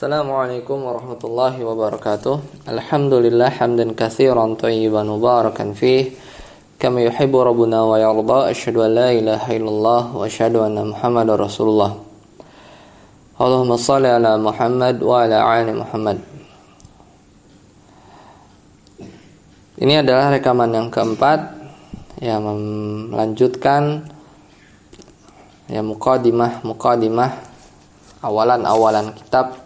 Assalamualaikum warahmatullahi wabarakatuh. Alhamdulillah hamdan katsiran tayyiban mubarakan fih kama yuhibbu rabbuna wa yarda. Asyhadu an la ilaha illallah wa asyhadu anna Muhammadar Rasulullah. Allahumma shalli ala Muhammad wa ala ali Muhammad. Ini adalah rekaman yang keempat yang melanjutkan ya mukadimah mukadimah awalan-awalan kitab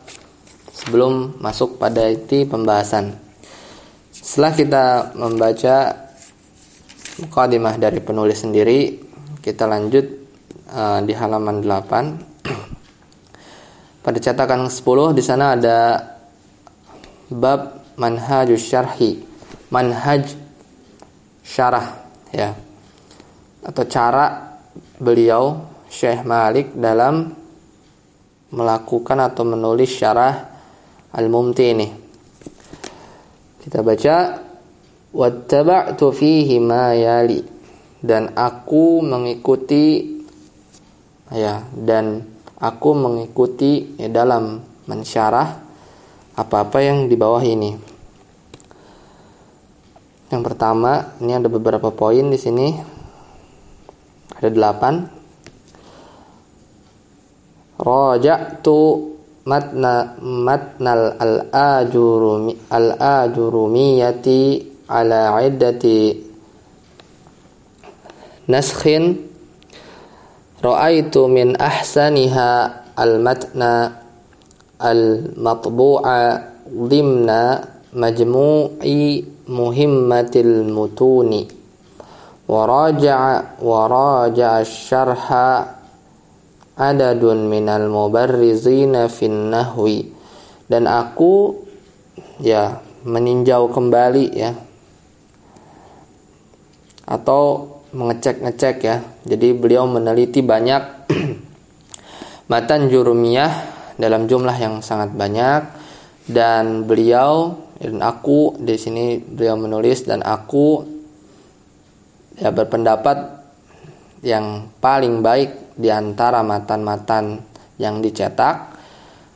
sebelum masuk pada inti pembahasan. Setelah kita membaca mukadimah dari penulis sendiri, kita lanjut uh, di halaman 8. Pada cetakan 10 di sana ada bab manhajus syarhi, manhaj syarah ya. Atau cara beliau Syekh Malik dalam melakukan atau menulis syarah Al-Mumti ini. Kita baca wattaba'tu fihi ma yali dan aku mengikuti ya dan aku mengikuti ya, dalam mensyarah apa-apa yang di bawah ini. Yang pertama, ini ada beberapa poin di sini. Ada delapan. Raja'tu متن متن الآجرمي الآجرمية على عدة نسخ. رأيت من أحسنها المتن المطبوع ضمن مجموع مهمة المتون. وراجع وراجع الشرح adadun minal mubarrizina fin nahwi. Dan aku ya meninjau kembali ya. Atau mengecek-ngecek ya. Jadi beliau meneliti banyak matan jurumiyah dalam jumlah yang sangat banyak. Dan beliau dan aku di sini beliau menulis dan aku ya berpendapat yang paling baik di antara matan-matan yang dicetak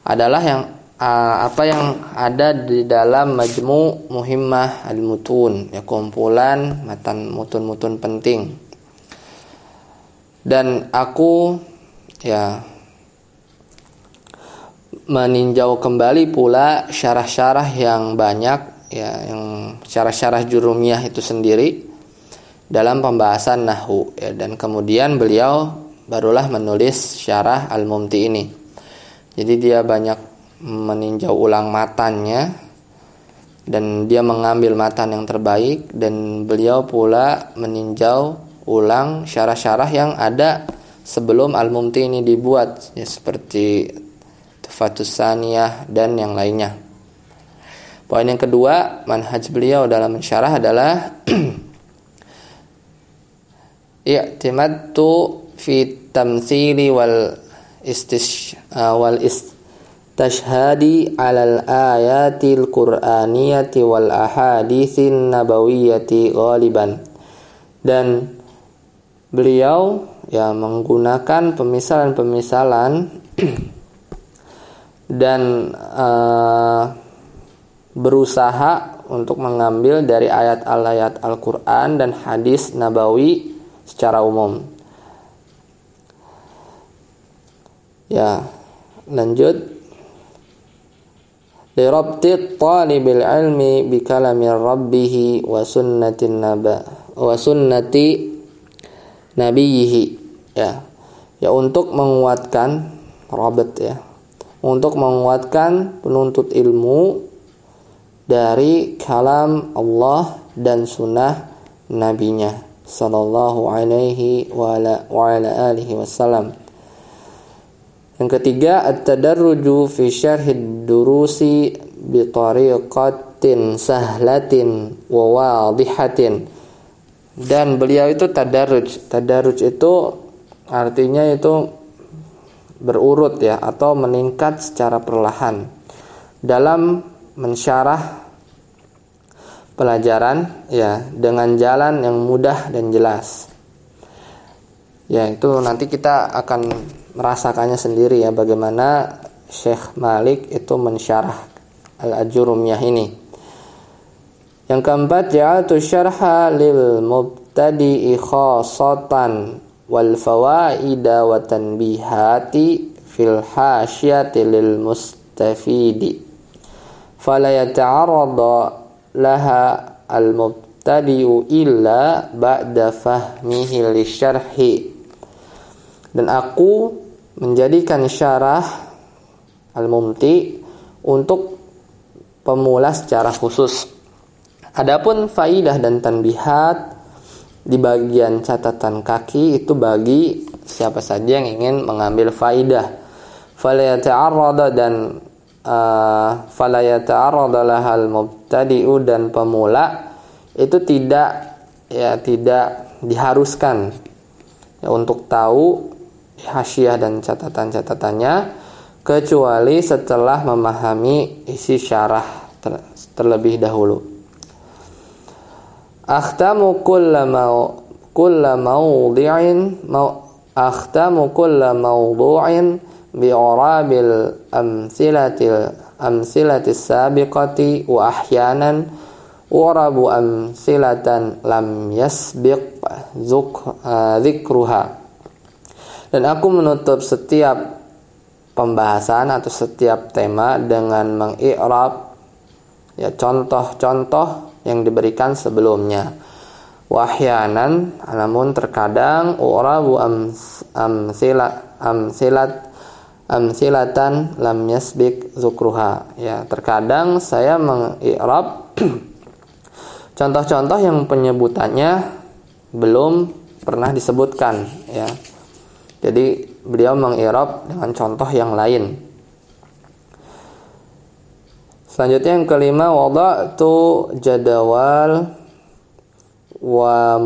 adalah yang uh, apa yang ada di dalam majmu muhimmah al-mutun ya kumpulan matan mutun-mutun penting. Dan aku ya meninjau kembali pula syarah-syarah yang banyak ya yang syarah-syarah jurumiyah itu sendiri dalam pembahasan nahu ya. Dan kemudian beliau barulah menulis syarah Al-Mumti ini. Jadi dia banyak meninjau ulang matannya dan dia mengambil matan yang terbaik dan beliau pula meninjau ulang syarah-syarah yang ada sebelum Al-Mumti ini dibuat ya seperti Tufatus Saniyah dan yang lainnya. Poin yang kedua, manhaj beliau dalam mensyarah adalah i'timadtu fi tamthili wal istish wal istashhadi alal ayatil qur'aniyati wal ahadithin nabawiyati ghaliban dan beliau ya menggunakan pemisalan-pemisalan dan uh, berusaha untuk mengambil dari ayat-ayat Al-Quran dan hadis nabawi secara umum. Ya, lanjut. Lirabti talibil ilmi bi kalami rabbih wa sunnatin naba wa sunnati nabiyhi. Ya. Ya untuk menguatkan rabat ya. Untuk menguatkan penuntut ilmu dari kalam Allah dan sunnah nabinya sallallahu alaihi wa ala, wa ala alihi wasallam. Yang ketiga, at-tadarruju fi syarhid durusi bi tariqatin sahlatin wa wadihatin. Dan beliau itu tadarruj. Tadarruj itu artinya itu berurut ya atau meningkat secara perlahan dalam mensyarah pelajaran ya dengan jalan yang mudah dan jelas. Ya, itu nanti kita akan merasakannya sendiri ya bagaimana Syekh Malik itu mensyarah Al-Ajurumiyah ini. Yang keempat, ja'altu syarha lil mubtadi'i khasatan wal fawaida wa tanbihati fil hasyati lil mustafidi. Fala yata'arrada laha al mubtadi'u illa ba'da fahmihi lisyarhi. Dan aku menjadikan syarah al-mumti untuk pemula secara khusus Adapun faidah dan tanbihat di bagian catatan kaki itu bagi siapa saja yang ingin mengambil faidah. Fala yata'arrada dan uh, fala yata'arrada lahal mubtadi'u dan pemula itu tidak ya tidak diharuskan ya, untuk tahu hasyiah dan catatan-catatannya kecuali setelah memahami isi syarah ter terlebih dahulu. Akhtamu kulla mau kulla mawdi'in mau akhtamu kulla mawdu'in bi'arabil amsilatil amsilatis sabiqati wa ahyanan warabu amsilatan lam yasbiq zuk dzikruha dan aku menutup setiap pembahasan atau setiap tema dengan mengi'rab ya contoh-contoh yang diberikan sebelumnya. Wahyanan namun terkadang urabu amsilat amsilat amsilatan lam yasbik zukruha. Ya, terkadang saya mengi'rab contoh-contoh yang penyebutannya belum pernah disebutkan ya. Jadi beliau mengi'rab dengan contoh yang lain. Selanjutnya yang kelima wada'tu jadawal wa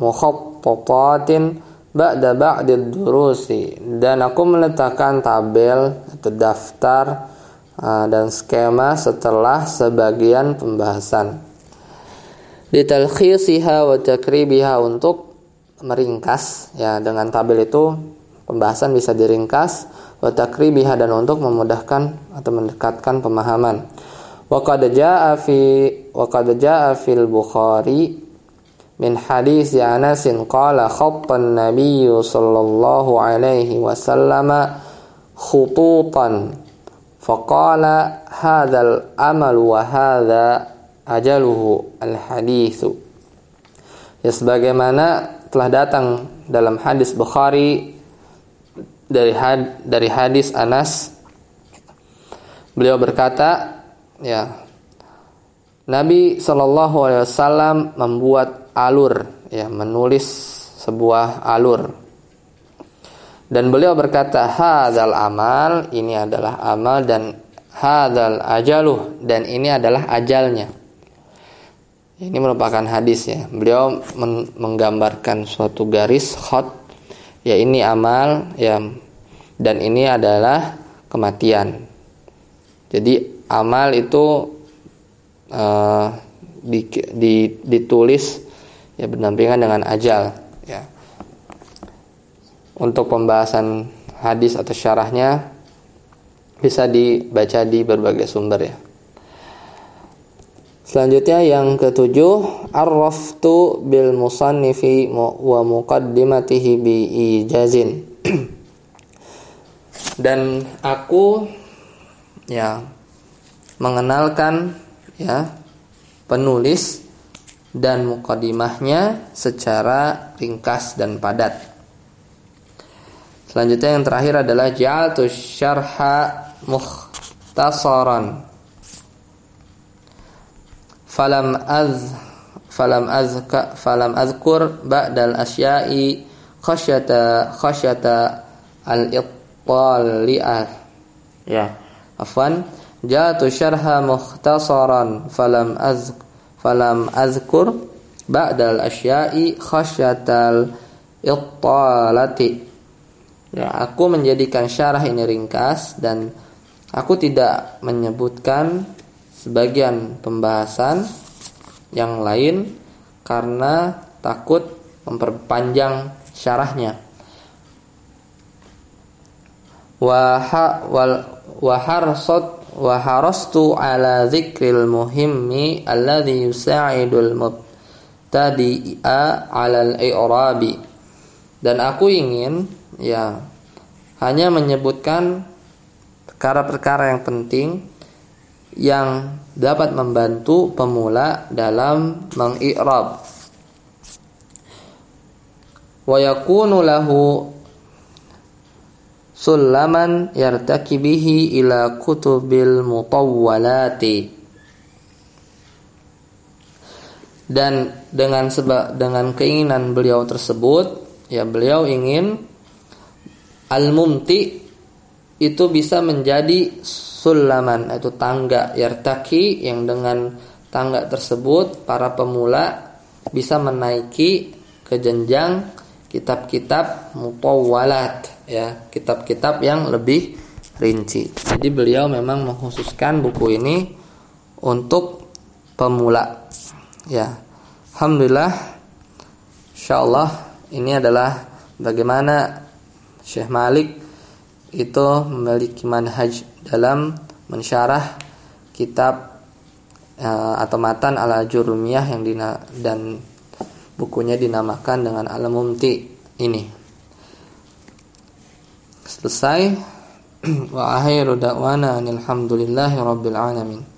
mukhattatatin ba'da ba'di durusi dan aku meletakkan tabel atau daftar dan skema setelah sebagian pembahasan ditalkhisiha wa takribiha untuk meringkas ya dengan tabel itu pembahasan bisa diringkas wa takribiha dan untuk memudahkan atau mendekatkan pemahaman. Wa qad jaa fi wa qad fil Bukhari min hadis Anas qala khatta an-nabiy sallallahu alaihi wasallam khututan. Faqala hadzal amal wa hadza ajaluhu al-haditsu ya sebagaimana telah datang dalam hadis Bukhari dari had, dari hadis Anas. Beliau berkata ya Nabi Shallallahu Alaihi Wasallam membuat alur ya menulis sebuah alur. Dan beliau berkata hadal amal ini adalah amal dan hadal ajaluh dan ini adalah ajalnya ini merupakan hadis ya. Beliau men menggambarkan suatu garis hot ya ini amal ya dan ini adalah kematian. Jadi amal itu uh, di, di, ditulis ya berdampingan dengan ajal ya. Untuk pembahasan hadis atau syarahnya bisa dibaca di berbagai sumber ya Selanjutnya yang ketujuh Arraftu bil musannifi wa muqaddimatihi bi ijazin Dan aku ya mengenalkan ya penulis dan mukadimahnya secara ringkas dan padat. Selanjutnya yang terakhir adalah ja'altu syarha mukhtasaran. Falam az falam azka falam azkur ba'dal asya'i khasyata khasyata al-ittali'ah. Ya, afwan Jatu syarha mukhtasaran falam az falam azkur ba'dal asya'i khasyatal ittalati. Ya, aku menjadikan syarah ini ringkas dan aku tidak menyebutkan sebagian pembahasan yang lain karena takut memperpanjang syarahnya. Wa wal wa harsat wa harastu ala dzikril muhimmi alladhi yusa'idul mubtadi'a dan aku ingin ya hanya menyebutkan perkara-perkara yang penting yang dapat membantu pemula dalam mengi'rab wa yakunu lahu sulaman yartaki bihi ila kutubil mutawwalati. Dan dengan sebab dengan keinginan beliau tersebut ya beliau ingin al-mumti itu bisa menjadi sulaman itu tangga yartaki yang dengan tangga tersebut para pemula bisa menaiki ke jenjang kitab-kitab mutawwalat ya kitab-kitab yang lebih rinci. Jadi beliau memang mengkhususkan buku ini untuk pemula. Ya. Alhamdulillah insyaallah ini adalah bagaimana Syekh Malik itu memiliki manhaj dalam mensyarah kitab uh, atau matan ala jurumiyah yang dina, dan bukunya dinamakan dengan Al-Mumti ini. Selesai. Wa akhiru da'wana alhamdulillahi rabbil alamin